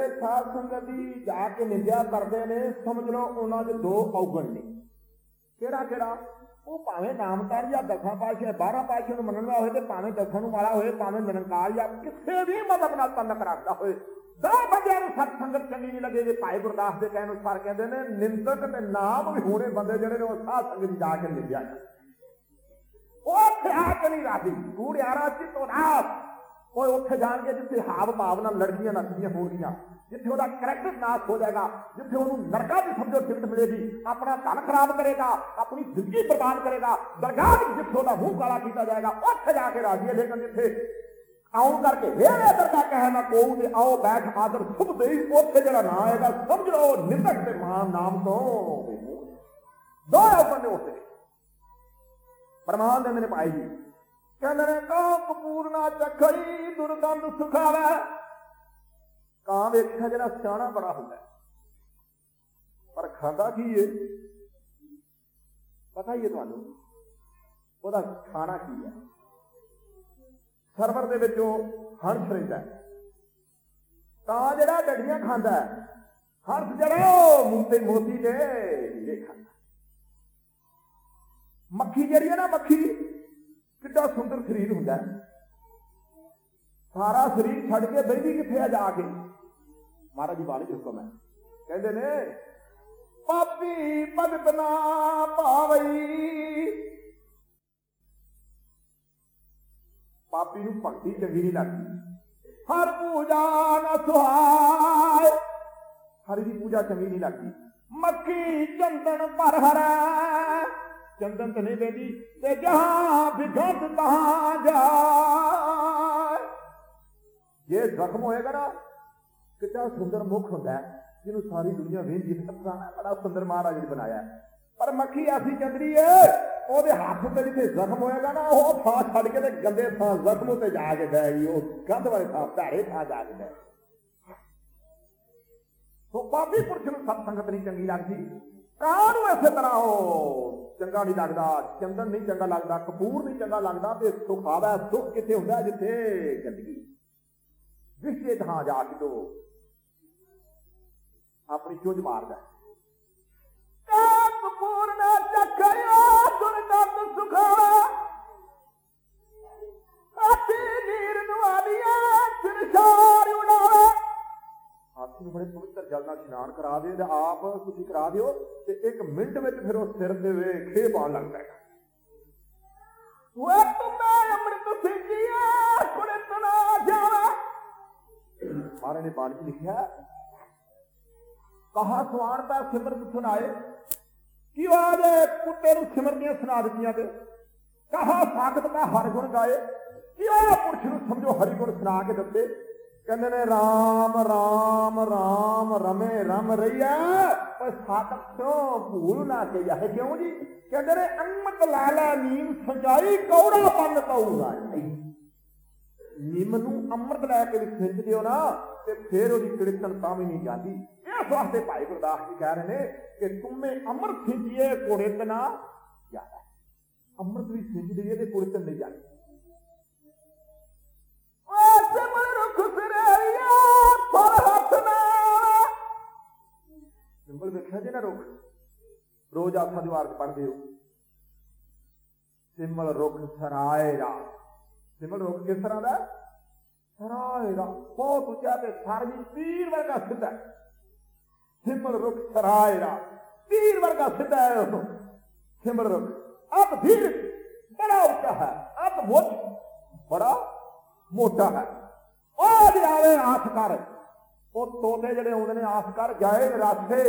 ਜਿਹੜੇ ਸਾਧ ਸੰਗਤ ਦੀ ਜਾ ਕੇ ਨਿੰਦਿਆ ਕਰਦੇ ਨੇ, ਸਮਝ ਲਓ ਉਹਨਾਂ ਦੇ ਦੋ ਔਗਣ ਨੇ। ਕਿਹੜਾ ਕਿਹੜਾ? ਉਹ ਭਾਵੇਂ ਨਾਮਕਾਰ ਜਾਂ ਦਸਾਂ ਪਾਸ਼ਾ 12 ਪਾਸ਼ਾ ਨੂੰ ਮੰਨਣ ਵਾਲਾ ਹੋਏ ਤੇ ਭਾਵੇਂ ਦਸਾਂ ਨੂੰ ਵਾਲਾ ਹੋਏ, ਭਾਵੇਂ ਨਿਰੰਕਾਰ ਜਾਂ ਕਿਸੇ ਵੀ ਮਤਲਬ ਨਾਲ ਤੰਨਕ ਰੱਖਦਾ ਹੋਏ। ਦੋ ਬੰਦਿਆਂ ਨੂੰ ਸਤ ਸੰਗਤ ਚੰਗੀ ਨਹੀਂ ਲੱਗੇਗੀ ਭਾਈ ਗੁਰਦਾਸ ਦੇ ਕਹਿਣ ਅਨੁਸਾਰ ਕਹਿੰਦੇ ਨੇ, ਨਿੰਦਕ ਤੇ ਨਾਮ ਵੀ ਹੋਣੇ ਬੰਦੇ ਜਿਹੜੇ ਨੇ ਉਹ ਸਾਧ ਸੰਗਤ 'ਚ ਜਾ ਕੇ ਨਿੰਦਿਆ ਉਹ ਉੱਥੇ ਨਹੀਂ ਰਾਜੀ। ਕੂੜਿਆਰਾ ਚਿੱਤੋ ਨਾਸ ਉਹ ਉੱਥੇ ਜਾਣ ਜਿੱਥੇ ਹਾਵ ਭਾਵ ਨਾਲ ਲੜਕੀਆਂ ਨੱਚਦੀਆਂ ਹੋਣਗੀਆਂ ਜਿੱਥੇ ਉਹਦਾ ਕਰੈਕਟਰ ਨਾਸ ਹੋ ਜਾਏਗਾ, ਜਿੱਥੇ ਉਹਨੂੰ ਨਰਕਾਂ ਦੀ ਸਮਝੋ ਟਿਕਟ ਮਿਲੇਗੀ, ਆਪਣਾ ਧਨ ਖਰਾਬ ਕਰੇਗਾ, ਆਪਣੀ ਜ਼ਿੰਦਗੀ ਬਰਬਾਦ ਕਰੇਗਾ, ਦਰਗਾਹ ਵਿੱਚ ਜਿੱਥੇ ਉਹਦਾ ਮੂੰਹ ਕਾਲਾ ਕੀਤਾ ਜਾਏਗਾ, ਉੱਥੇ ਜਾ ਕੇ ਰਾਜੀ ਲੇਕਿਨ ਜਿੱਥੇ ਆਉਣ ਕਰਕੇ ਫੇਰ ਇਹ ਕਹੇ ਨਾ ਕੋਉ ਤੇ ਆਓ ਬੈਠ ਆਦਰ ਸੁਭ ਦੇ ਉੱਥੇ ਜਿਹੜਾ ਨਾਂ ਆਏਗਾ ਸਮਝ ਲਓ ਨਿੰਦਕ ਤੇ ਮਾਂ ਨਾਮ ਤੋਂ। ਦੋ ਆਪਣੇ ਉੱਤੇ ਪਰਮਾਨ ਦੇ ਨੇ ਭਾਈ ਜੀ ਕਹਿੰਦੇ ਨੇ ਕਾ ਕਪੂਰਨਾ ਚੱਖੜੀ, ਦੁਰਗੰਧ ਸੁਖਾਵੇ? ਕਾਂ ਵੇਖਿਆ ਜਿਹੜਾ ਸਿਆਣਾ ਬੜਾ ਹੁੰਦਾ ਪਰ ਖਾਂਦਾ ਕੀ ਏ? ਪਤਾ ਹੀ ਹੈ ਤੁਹਾਨੂੰ, ਉਹਦਾ ਖਾਣਾ ਕੀ ਹੈ? ਸਰਵਰ ਦੇ ਵਿੱਚੋਂ ਹੰਸ ਰਹਿੰਦਾ ਤਾਂ ਜਿਹੜਾ ਡੱਡੀਆਂ ਖਾਂਦਾ ਹੈ, ਹੰਸ ਜਿਹੜਾ ਮੂੰਹ ਤੇ ਮੋਤੀ ਦੇ ਹੀਰੇ ਖਾਂਦਾ ਮੱਖੀ ਜਿਹੜੀ ਹੈ ਨਾ, ਮੱਖੀ ਕਿੱਡਾ ਸੁੰਦਰ ਸਰੀਰ ਹੁੰਦਾ ਸਾਰਾ ਸਰੀਰ ਛੱਡ ਕੇ ਬੈਠੀ ਕਿੱਥੇ ਆ ਜਾ ਕੇ? ਮਹਾਰਾਜ ਜੀ, ਬਾਣੀ ਹੁਕਮ ਹੈ ਕਹਿੰਦੇ ਨੇ ਪਾਪੀ ਭਗਤ ਨਾ ਭਾਵਈ। ਪਾਪੀ ਨੂੰ ਭਗਤੀ ਚੰਗੀ ਨਹੀਂ ਲੱਗਦੀ। ਹਰ ਪੂਜਾ ਨਾ ਸੁਹਾਏ। ਹਰੀ ਦੀ ਪੂਜਾ ਚੰਗੀ ਨਹੀਂ ਲੱਗਦੀ। ਮੱਖੀ ਚੰਦਨ ਪਰ ਹਰੈ। ਚੰਦਨ ਤੇ ਨਹੀਂ ਬੈਠੀ ਤੇ ਜਹਾਂ ਵਿਗਤ ਤਹਾਂ ਜਾਏ। ਜੇ ਜ਼ਖਮ ਹੋਏਗਾ ਨਾ ਕਿੰਨਾ ਸੁੰਦਰ ਮੁਖ ਹੁੰਦਾ ਹੈ, ਜਿਹਨੂੰ ਸਾਰੀ ਦੁਨੀਆ ਵੇਖਦੀ ਹੈ ਪੁਰਾਣਾ ਬੜਾ ਸੁੰਦਰ ਮਹਾਰਾਜ ਨੇ ਬਣਾਇਆ ਪਰ ਮੱਖੀ ਐਸੀ ਚੰਦਰੀ ਏ, ਉਹਦੇ ਹੱਥ ਤੇ ਜਿੱਥੇ ਜ਼ਖਮ ਹੋਏਗਾ ਨਾ, ਉਹ ਥਾਂ ਛੱਡ ਕੇ ਤੇ ਗੰਦੇ ਥਾਂ ਜ਼ਖਮ ਉੱਤੇ ਜਾ ਕੇ ਬਹਿ ਉਹ ਗੰਦ ਵਾਲੇ ਥਾਂ ਭੈੜੇ ਥਾਂ ਜਾ ਕੇ ਬਹਿ ਸੋ ਪਾਪੀ ਪੁਰਸ਼ ਨੂੰ ਸਤ ਸੰਗਤ ਨਹੀਂ ਚੰਗੀ ਲੱਗਦੀ। ਕਾਂ ਨੂੰ ਇਸੇ ਤਰ੍ਹਾਂ ਉਹ? ਚੰਗਾ ਨਹੀਂ ਲੱਗਦਾ, ਚੰਦਨ ਨਹੀਂ ਚੰਗਾ ਲੱਗਦਾ, ਕਪੂਰ ਨਹੀਂ ਚੰਗਾ ਲੱਗਦਾ ਤੇ ਸੁਖ ਸੁਖ ਕਿੱਥੇ ਹੁੰਦਾ ਜਿੱਥੇ ਗੰਦਗੀ ਵਿਸ਼ੇ ਥਾਂ ਜਾ ਕੇ ਤੋ ਆਪਣੀ ਚੁੰਝ ਮਾਰਦਾ ਕਪੂਰ ਨਾ ਚੱਖਿਆ ਦੁਰਗੰਧ ਸੁਖਾਵਾ। ਹਾਥੀ ਨੀਰ ਨਵਾਲੀਆਂ ਸਿਰਸ਼ਾਰ ਉਡਾਵਾ ਹਾਥੀ ਨੂੰ ਬੜੇ ਪਵਿੱਤਰ ਜਲ ਨਾਲ ਇਸ਼ਨਾਨ ਕਰਾ ਦੇ ਤੇ ਆਪ ਤੁਸੀਂ ਕਰਾ ਦਿਓ ਤੇ ਇੱਕ ਮਿੰਟ ਵਿੱਚ ਫਿਰ ਉਹ ਸਿਰ ਦੇ ਵੇ ਖੇ ਪਾਉਣ ਲੱਗ ਪੈਗਾ। ਵੇ ਤੁਮੇ ਅੰਮ੍ਰਿਤ ਸਿੰਘੀਆ ਕੁੜੇ ਤਨਾ ਜਾਵਾ। ਮਹਾਰਾਜ ਨੇ ਬਾਣੀ ਲਿਖਿਆ ਕਹਾ ਸਵਾਣ ਦਾ ਸਿਮਰਤ ਸੁਣਾਏ ਕਿਉਂ ਆਦੇ ਕੁੱਤੇ ਨੂੰ ਸਿਮਰਨੀਆਂ ਸੁਣਾ ਦਿੱਤੀਆਂ ਤੇ? ਕਹਾ ਸਾਖਤ ਦਾ ਹਰ ਗੁਣ ਗਾਏ ਕਿਉਂ ਪੁਰਸ਼ ਨੂੰ ਸਮਝੋ ਹਰੀ ਗੁਣ ਸੁਣਾ ਕੇ ਦਿੱਤੇ? ਕਹਿੰਦੇ ਨੇ RAM RAM RAM ਰਮੇ, ਰਮ ਰਈਆ ਪਰ ਸਾਖਤ ਤੋਂ ਭੂਲ ਨਾ ਕੇ ਜਾਏ ਕਿਉਂ ਜੀ? ਕਹਿੰਦੇ ਨੇ, ਅੰਮ੍ਰਿਤ ਲਾਲਾ ਨੀਮ ਸੰਜਾਈ, ਕੌੜਾ ਪੰਨ ਕਉਗਾ ਨਿੰਮ ਨੂੰ ਅੰਮ੍ਰਿਤ ਲੈ ਕੇ ਵੀ ਖਿੱਚ ਦਿਓ ਨਾ, ਤੇ ਫੇਰ ਉਹਦੀ ਕਿੜਤਨ ਤਾਂ ਵੀ ਨਹੀਂ ਜਾਂਦੀ। ਇਸ ਵਾਸਤੇ ਭਾਈ ਗੁਰਦਾਸ ਜੀ ਕਹਿ ਰਹੇ ਨੇ ਕਿ ਤੁਮੇ ਅੰਮ੍ਰਿਤ ਖਿੱਚੀਏ ਕੁੜਿਤ ਨਾ ਜਾਂਦਾ ਅੰਮ੍ਰਿਤ ਵੀ ਖਿੱਚ ਦਈਏ ਤੇ ਕੁੜਤਨ ਨਹੀਂ ਜਾਂਦੀ ਸਿੰਬਲ ਵੇਖਿਆ ਜੇ ਨਾ ਰੁਖ ਰੋਜ਼ ਆਖਾ ਦੀਵਾਰ ਚ ਪੜਦੇ ਹੋ ਸਿਮਲ ਰੁਖ ਸਰਾਏ ਰਾ ਸਿਮਲ ਰੁਖ ਕਿਸ ਤਰ੍ਹਾਂ ਦਾ ਸਰਾਏ ਦਾ ਬਹੁਤ ਉੱਚਾ ਤੇ ਸਰ ਵੀ ਤੀਰ ਵਰਗਾ ਸਿੱਧਾ ਹੈ। ਸਿਮਲ ਰੁਖ ਸਰਾਏ ਦਾ ਤੀਰ ਵਰਗਾ ਸਿੱਧਾ ਹੈ ਉਹ ਸਿਮਲ ਰੁਖ ਅਬ ਧੀਰ ਬੜਾ ਉੱਚਾ ਹੈ ਅਬ ਮੋਟ ਬੜਾ ਮੋਟਾ ਹੈ ਉਹ ਜਾਵੇ ਆਸ ਕਰ ਉਹ ਤੋਤੇ ਜਿਹੜੇ ਆਉਂਦੇ ਨੇ, ਆਸ ਕਰ ਜਾਏ ਰਾਸੇ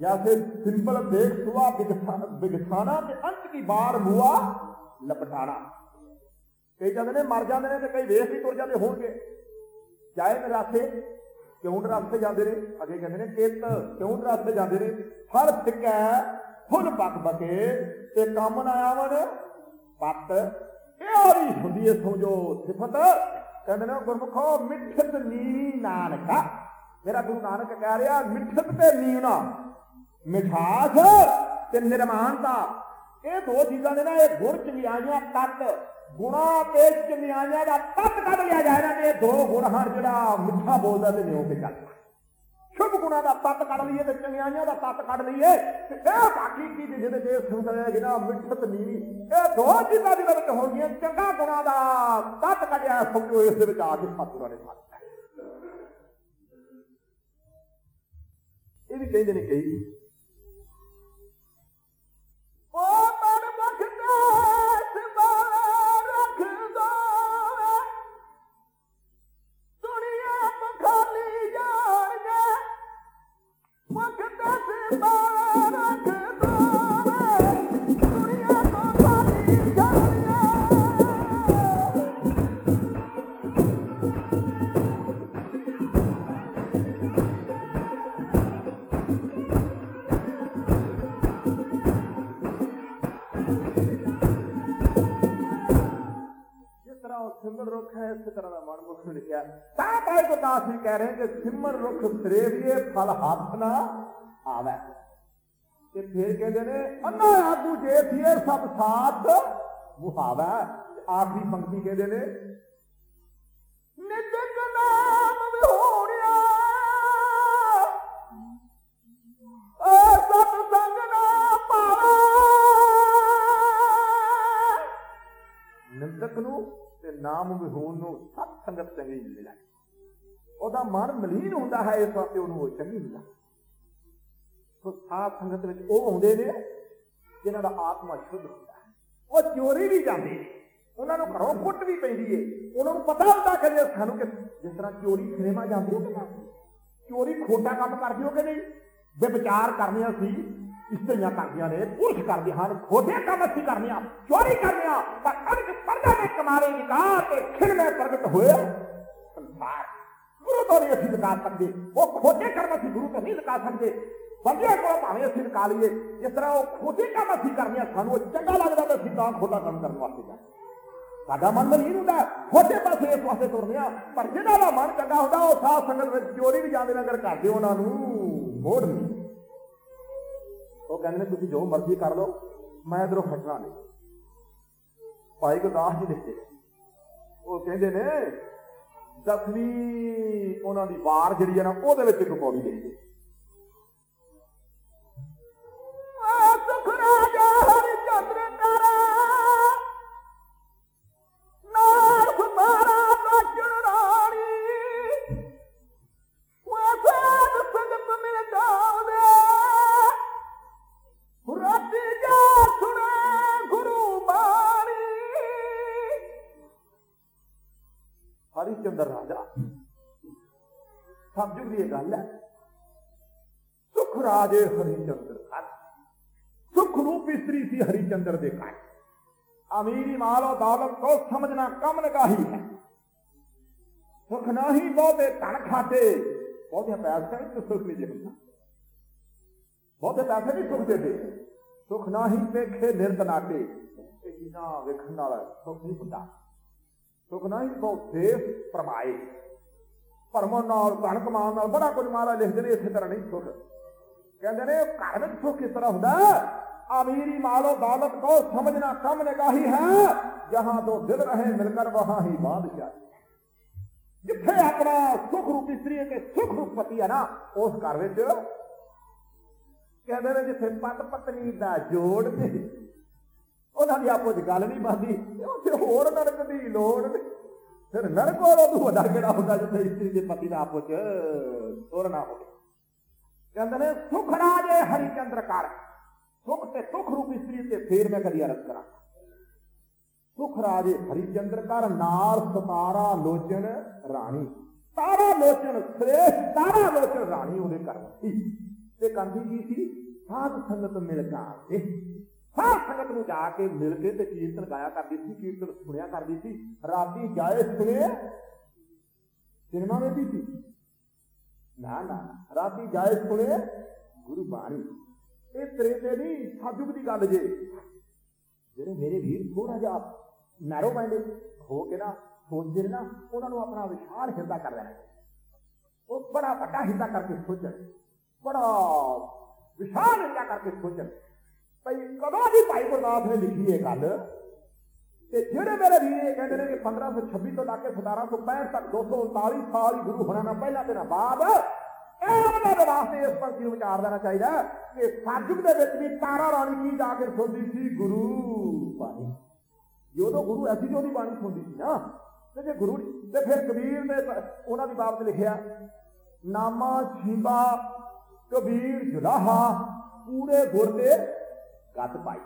ਜਾਂ ਫਿਰ ਸਿੰਪਲ ਦੇਖ ਸੁਆ ਬਿਗਸਾਨਾ ਤੇ ਅੰਤ ਕੀ ਬਾਰ ਮੂਆ ਲਪਟਾਣਾ। ਕਈ ਜਾਂਦੇ ਨੇ ਮਰ ਜਾਂਦੇ ਨੇ ਤੇ ਕਈ ਵੇਖ ਹੀ ਤੁਰ ਜਾਂਦੇ ਹੋਣਗੇ। ਜਾਏ ਰਾਸੇ ਕਿਉਂ ਰਾਸਤੇ ਜਾਂਦੇ ਨੇ? ਅੱਗੇ ਕਹਿੰਦੇ ਨੇ ਕਿਤ ਕਿਉਂ ਰਾਸਤੇ ਜਾਂਦੇ ਨੇ? ਹਰ ਫਿੱਕਾ ਫੁੱਲ ਪੱਕ ਬਕੇ, ਤੇ ਕੰਮ ਨਾ ਆਵਣ ਪੱਤ ਇਹ ਹੋਰੀ ਹੁੰਦੀ ਹੈ ਸਮਝੋ ਸਿਫਤ। ਕਹਿੰਦੇ ਨੇ, ਗੁਰਮੁਖੋ, ਮਿੱਠਤ ਨੀ ਨਾਨਕਾ ਮੇਰਾ ਗੁਰੂ ਨਾਨਕ ਕਹਿ ਰਿਹਾ, ਮਿੱਠਤ ਤੇ ਨੀਵਨਾ ਮਿਠਾਸ ਤੇ ਨਿਰਮਾਨਤਾ ਇਹ ਦੋ ਚੀਜ਼ਾਂ ਨੇ ਨਾ, ਇਹ ਗੁਣ ਚੰਗਿਆਈਆਂ ਤੱਤ। ਗੁਣਾ ਤੇ ਚੰਗਿਆਈਆਂ ਦਾ ਤੱਤ ਕੱਢ ਲਿਆ ਜਾਏ ਨਾ ਇਹ ਦੋ ਗੁਣ ਹਨ ਜਿਹੜਾ ਮਿੱਠਾ ਬੋਲਦਾ ਤੇ ਨਿਉ ਕੇ ਚੱਲਦਾ। ਸ਼ੁਭ ਗੁਣਾ ਦਾ ਤੱਤ ਕੱਢ ਲਈਏ ਤੇ ਚੰਗਿਆਈਆਂ ਦਾ ਤੱਤ ਕੱਢ ਲਈਏ। ਤੇ ਇਹ ਬਾਕੀ ਕੀ ਜਿਹਦੇ ਜੇ ਸੁਣਦਾ ਜਿਹੜਾ ਮਿੱਠਤ ਨੀਵੀਂ ਇਹ ਦੋ ਚੀਜ਼ਾਂ ਦੇ ਵਿੱਚ ਹੋਣਗੀਆਂ। ਚੰਗਾ ਗੁਣਾ ਦਾ ਤੱਤ ਕੱਢਿਆ ਸਮਝੋ ਇਸ ਦੇ ਵਿੱਚ ਆ ਕੇ ਸਤਿਗੁਰਾਂ ਨੇ ਫਸ ਇਹ ਵੀ ਕਹਿੰਦੇ ਨੇ ਕਹੀ ਰੁੱਖ ਹੈ ਇਸ ਤਰ੍ਹਾਂ ਦਾ ਮਨ ਮੁਖ ਨੂੰ ਲਿਖਿਆ ਤਾਂ ਭਾਈ ਗੁਰਦਾਸ ਜੀ ਕਹਿ ਰਹੇ ਕਿ ਸਿਮਰ ਰੁੱਖ ਸਰੇਵੀਏ ਫਲ ਹੱਥ ਨਾ ਆਵੇ ਤੇ ਫਿਰ ਕਹਿੰਦੇ ਨੇ ਅੰਨਾ ਆਗੂ ਜੇ ਥੀਏ ਸਭ ਸਾਥ ਮੁਹਾਵਾ ਆਖਰੀ ਪੰਕਤੀ ਕਹਿੰਦੇ ਨਾਮ ਵਿਹੂਣ ਨੂੰ ਸਤ ਸੰਗਤ ਚੰਗੀ ਨਹੀਂ ਮਿਲਦੀ ਉਹਦਾ ਮਨ ਮਲੀਨ ਹੁੰਦਾ ਹੈ, ਇਸ ਵਾਸਤੇ ਉਹਨੂੰ ਉਹ ਚੰਗੀ ਨਹੀਂ ਸੋ ਸਾਧ ਸੰਗਤ ਵਿੱਚ ਉਹ ਆਉਂਦੇ ਨੇ, ਜਿਨ੍ਹਾਂ ਦਾ ਆਤਮਾ ਸ਼ੁੱਧ ਹੁੰਦਾ ਹੈ। ਉਹ ਚੋਰੀ ਵੀ ਜਾਂਦੇ ਨੇ। ਉਹਨਾਂ ਨੂੰ ਘਰੋਂ ਕੁੱਟ ਵੀ ਪੈਂਦੀ ਏ। ਉਹਨਾਂ ਨੂੰ ਪਤਾ ਹੁੰਦਾ ਕਿ ਜੇ ਸਾਨੂੰ ਕਿ ਜਿਸ ਤਰ੍ਹਾਂ ਚੋਰੀ ਸਿਨੇਮਾ ਜਾਂਦੀ ਹੋ ਕਿ ਚੋਰੀ ਖੋਟਾ ਕੰਮ ਕਰਦੇ ਹੋ ਕਿ ਨਹੀਂ? ਜੇ ਵਿਚਾਰ ਕਰਨੇ ਅਸੀਂ ਇਸਤਰੀਆਂ ਕਰਦੀਆਂ ਨੇ ਪੁਰਸ਼ ਕਰਦੇ ਹਨ ਖੋਟੇ ਕੰਮ ਅਸੀਂ ਕਰਨੇ ਆ ਚੋਰੀ ਕਰਨੇ ਆ ਪਰ ਅਨਕ ਪਰਦਾ ਦੇ ਕਮਾਰੇ ਨਿਕਾਹ ਤੇ ਖਿੜਵੇਂ ਪ੍ਰਗਟ ਹੋਏ ਸੰਸਾਰ ਗੁਰੂ ਤੋਂ ਨਹੀਂ ਅਸੀਂ ਨਿਕਾਲ ਸਕਦੇ ਉਹ ਖੋਟੇ ਕਰਮ ਅਸੀਂ ਗੁਰੂ ਤੋਂ ਨਹੀਂ ਨਿਕਾਲ ਸਕਦੇ ਬੰਦਿਆਂ ਕੋਲ ਭਾਵੇਂ ਅਸੀਂ ਨਿਕਾਲ ਲਈਏ ਜਿਸ ਤਰ੍ਹਾਂ ਉਹ ਖੋਟੇ ਕੰਮ ਅਸੀਂ ਕਰਨੇ ਆ ਸਾਨੂੰ ਉਹ ਚੰਗਾ ਲੱਗਦਾ ਤਾਂ ਅਸੀਂ ਤਾਂ ਖੋਟਾ ਕੰਮ ਕਰਨ ਵਾਸਤੇ ਜਾਂਦੇ ਸਾਡਾ ਮਨ ਮਲੀਨ ਹੁੰਦਾ ਖੋਟੇ ਪਾਸੇ ਇਸ ਵਾਸਤੇ ਤੁਰਦੇ ਆ ਪਰ ਜਿਹਦਾ ਦਾ ਮਨ ਚੰਗਾ ਹੁੰਦਾ ਉਹ ਸਾਧ ਸੰਗਤ ਵਿੱਚ ਚੋਰੀ ਵੀ ਜਾਂਦੇ ਨਗਰ ਕਰਦੇ ਉਹਨਾਂ ਨੂੰ ਮੋੜ ਨਹੀਂ ਉਹ ਕਹਿੰਦੇ ਨੇ ਤੁਸੀਂ ਜੋ ਮਰਜ਼ੀ ਕਰ ਲਓ, ਮੈਂ ਇਧਰੋਂ ਹਟਣਾ ਨਹੀਂ। ਭਾਈ ਗੁਰਦਾਸ ਜੀ ਲਿਖਦੇ ਉਹ ਕਹਿੰਦੇ ਨੇ, ਦਸਵੀਂ ਉਹਨਾਂ ਦੀ ਵਾਰ ਜਿਹੜੀ ਹੈ ਨਾ, ਉਹਦੇ ਵਿੱਚ ਇੱਕ ਪੌੜੀ ਲਿਖੀ ਸਮਝੂ ਦੀ ਇਹ ਗੱਲ ਹੈ। ਸੁਖ ਰਾਜੇ ਹਰੀ ਚੰਦਰ ਘਰ ਸੁਖ ਰੂਪ ਇਸਤਰੀ ਸੀ ਹਰੀ ਚੰਦਰ ਦੇ ਘਰ। ਅਮੀਰੀ ਮਾਲ ਔਰ ਦੌਲਤ ਕੋ ਸਮਝਣਾ ਕਮ ਨਗਾਹੀ ਹੈ। ਸੁਖ ਨਹੀਂ ਬਹੁਤੇ ਧਨ ਖਾਤੇ, ਬਹੁਤੇ ਪੈਸੇ ਨਹੀਂ ਸੁਖ ਨਹੀਂ ਹੁੰਦਾ ਬਹੁਤੇ ਪੈਸੇ ਨਹੀਂ ਸੁਖ ਦੇ ਸੁਖ ਨਹੀਂ ਵੇਖੇ ਨਿਰਤ ਨਾਟੇ, ਇਹ ਚੀਜ਼ਾਂ ਵੇਖਣ ਨਾਲ ਸੁਖ ਨਹੀਂ ਨਾਲ ਧਨ ਕਮਾਉਣ ਨਾਲ, ਬੜਾ ਕੁਝ ਮਾਰਾ ਲਿਖਦੇ ਨੇ, ਇਸੇ ਤਰ੍ਹਾਂ ਨਹੀਂ ਸੁਖ। ਕਹਿੰਦੇ ਨੇ, ਘਰ ਵਿੱਚ ਸੁਖ ਕਿਸ ਤਰ੍ਹਾਂ ਹੁੰਦਾ? ਅਮੀਰੀ ਮਾਲੋ ਦੌਲਤ ਕੋ ਸਮਝਣਾ ਕਮ ਨਿਗਾਹੀ ਹੈ, ਜਹਾਂ ਤੋਂ ਦਿਲ ਰਹੇ, ਮਿਲਕਰ ਵਹਾਂ ਹੀ ਬਾਦਸ਼ਾਹ ਜਿੱਥੇ ਆਪਣਾ ਸੁਖ ਰੂਪ ਇਸਤਰੀ ਤੇ ਸੁਖ ਰੂਪ ਪਤੀ ਹੈ ਨਾ, ਉਸ ਘਰ ਵਿੱਚ ਕਹਿੰਦੇ ਨੇ, ਜਿੱਥੇ ਪਤ ਪਤਨੀ ਦਾ ਜੋੜ ਤੇ ਉਹਨਾਂ ਦੀ ਆਪੋ ਚ ਗੱਲ ਨਹੀਂ ਬਣਦੀ ਉੱਥੇ ਹੋਰ ਨਰਕ ਦੀ ਲੋੜ ਨਹੀਂ। ਫਿਰ ਨਰਕ ਤੋਂ ਵੱਡਾ ਕਿਹੜਾ ਹੁੰਦਾ ਜਿੱਥੇ ਇਸਤਰੀ ਦੇ ਪਤੀ ਦਾ ਆਪੋ ਚ ਤੋਰ ਹੋਵੇ? ਕਹਿੰਦੇ ਨੇ, ਸੁਖ ਰਾਜੇ ਹਰੀ ਚੰਦਰ ਕਰ। ਸੁਖ ਤੇ ਸੁਖ ਰੂਪੀ ਇਸਤਰੀ ਤੇ ਫੇਰ ਮੈਂ ਕਦੀ ਅਰਜ਼ ਕਰਾਂ। ਸੁਖ ਰਾਜੇ ਹਰੀ ਚੰਦਰ ਕਰ, ਨਾਲ ਸਤਾਰਾ ਲੋਚਨ ਰਾਣੀ। ਤਾਰਾ ਲੋਚਨ ਸ੍ਰੇਸ਼ਟ, ਤਾਰਾ ਲੋਚਨ ਰਾਣੀ ਉਹਦੇ ਘਰ। ਸੀ ਤੇ ਕੰਦੀ ਕੀ ਸੀ, ਸਾਧ ਸੰਗਤ ਮਿਲ ਕੇ ਹਰ ਸੰਗਤ ਨੂੰ ਜਾ ਕੇ ਮਿਲ ਕੇ ਤੇ ਕੀਰਤਨ ਗਾਇਆ ਕਰਦੀ ਸੀ, ਕੀਰਤਨ ਸੁਣਿਆ ਕਰਦੀ ਸੀ। ਰਾਤੀ ਜਾਏ ਸੁਣੇ ਸਿਨੇਮਾ ਵਿੱਚ ਸੀ। ਨਾ ਨਾ, ਰਾਤੀ ਜਾਏ ਸੁਣੇ ਗੁਰੂ ਬਾਣੀ। ਇਹ ਤੇਰੇ ਤੇ ਨਹੀਂ ਸਾਧੁਕ ਦੀ ਗੱਲ ਜੇ। ਜਿਹੜੇ ਮੇਰੇ ਵੀਰ ਥੋੜਾ ਜਿਹਾ ਨੈਰੋ ਮਾਈਂਡਡ ਹੋ ਕੇ ਨਾ, ਸੋਚਦੇ ਨੇ ਨਾ, ਉਹਨਾਂ ਨੂੰ ਆਪਣਾ ਵਿਸ਼ਾਲ ਹਿਰਦਾ ਕਰ ਲੈਣਾ ਉਹ ਬੜਾ ਵੱਡਾ ਹਿਰਦਾ ਕਰਕੇ ਸੋਚਣ। ਬੜਾ ਵਿਸ਼ਾਲ ਹਿਰਦਾ ਕਰਕੇ ਸੋਚਣ। ਭਈ ਕਦੋਂ ਦੀ ਭਾਈ ਗੁਰਦਾਸ ਨੇ ਲਿਖੀ ਇਹ ਗੱਲ? ਤੇ ਜਿਹੜੇ ਮੇਰੇ ਵੀਰ ਇਹ ਕਹਿੰਦੇ ਨੇ ਕਿ 1526 ਤੋਂ ਲੈ ਕੇ 1765 ਤੱਕ 239 ਸਾਲ ਹੀ ਗੁਰੂ ਹੋਣਾ ਨਾ ਪਹਿਲਾਂ ਤੇ ਨਾ ਬਾਅਦ, ਇਹ ਦੇ ਵਾਸਤੇ ਇਸ ਪੰਕਤੀ ਨੂੰ ਵਿਚਾਰ ਦੇਣਾ ਚਾਹੀਦਾ? ਕਿ ਸਾਜੁਗ ਦੇ ਵਿੱਚ ਵੀ ਤਾਰਾ ਰਾਣੀ ਕੀ ਜਾ ਕੇ ਸੁਣਦੀ ਸੀ? ਗੁਰੂ ਬਾਣੀ। ਜਦੋਂ ਗੁਰੂ ਐਸੀ ਜੋ ਦੀ ਬਾਣੀ ਸੁਣਦੀ ਸੀ ਨਾ, ਤੇ ਜੇ ਗੁਰੂ, ਤੇ ਫਿਰ ਕਬੀਰ ਨੇ ਉਹਨਾਂ ਦੀ ਬਾਬਤ ਲਿਖਿਆ, ਨਾਮਾ ਛੀਬਾ ਕਬੀਰ ਜੁਲਾਹਾ, ਪੂਰੇ ਗੁਰ ਦੇ ਗੱਤ ਪਾਈ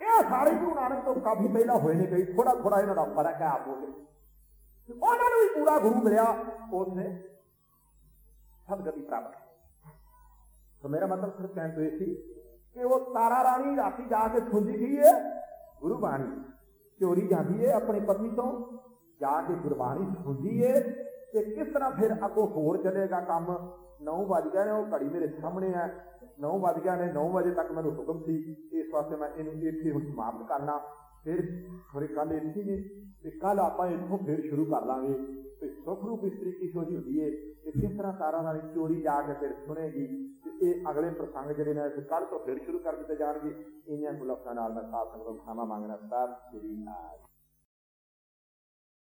ਇਹ ਸਾਰੇ ਗੁਰੂ ਨਾਨਕ ਤੋਂ ਕਾਫੀ ਪਹਿਲਾਂ ਹੋਏ ਨੇ ਕਈ ਥੋੜਾ ਥੋੜਾ ਇਹਨਾਂ ਦਾ ਫ਼ਰਕ ਹੈ ਆਪੋ ਵਿੱਚ ਤੇ ਉਹਨਾਂ ਨੂੰ ਵੀ ਪੂਰਾ ਗੁਰੂ ਮਿਲਿਆ ਉਸਨੇ ਸਤਗਤੀ ਪ੍ਰਾਪਤ ਕੀਤੀ। ਤਾਂ ਮੇਰਾ ਮਤਲਬ ਸਿਰਫ ਕਹਿਣ ਤੋਂ ਇਹ ਸੀ ਕਿ ਉਹ ਤਾਰਾ ਰਾਣੀ ਰਾਤੀ ਜਾ ਕੇ ਸੁਣਦੀ ਗਈ ਹੈ ਗੁਰੂ ਬਾਣੀ ਚੋਰੀ ਜਾਂਦੀ ਹੈ ਆਪਣੇ ਪਤੀ ਤੋਂ ਜਾ ਕੇ ਗੁਰਬਾਣੀ ਸੁਣਦੀ ਹੈ ਤੇ ਕਿਸ ਤਰ੍ਹਾਂ ਫਿਰ ਅੱਗੋਂ ਹੋਰ ਚੱਲੇਗਾ ਕੰਮ 9 ਵਜ ਗਿਆ ਨੇ, ਉਹ ਘੜੀ ਮੇਰੇ ਸਾਹਮਣੇ ਆ। 9 ਵਜ ਗਿਆ ਨੇ 9 ਵਜੇ ਤੱਕ ਮੈਨੂੰ ਹੁਕਮ ਸੀ, ਇਸ ਵਾਸਤੇ ਮੈਂ ਇਹਨੂੰ ਇੱਥੇ ਹੁਣ ਸਮਾਪਤ ਕਰਨਾ। ਫਿਰ ਥੋੜੇ ਕੱਲ ਇੱਥੇ ਜੀ ਤੇ ਕੱਲ ਆਪਾਂ ਇੱਥੋਂ ਫਿਰ ਸ਼ੁਰੂ ਕਰ ਲਾਂਗੇ। ਤੇ ਸੁਖ ਰੂਪ ਇਸਤਰੀ ਕੀ ਸੋਝੀ ਹੁੰਦੀ ਹੈ ਤੇ ਕਿਸ ਤਰ੍ਹਾਂ ਸਾਰਾ ਰਾਣੀ ਚੋਰੀ ਜਾ ਕੇ ਫਿਰ ਸੁਣੇਗੀ? ਤੇ ਇਹ ਅਗਲੇ ਪ੍ਰਸੰਗ ਜਿਹੜੇ ਨੇ ਕੱਲ ਤੋਂ ਫਿਰ ਸ਼ੁਰੂ ਕਰ ਦਿੱਤੇ ਜਾਣਗੇ। ਇਹਨਾਂ ਕੁਲਫਾਂ ਨਾਲ ਮੈਂ ਸਾਥ ਸੰਗਤ ਖਾਣਾ ਮੰਗਣਾ ਸਤਿ ਸ੍ਰੀ ਅਕਾਲ।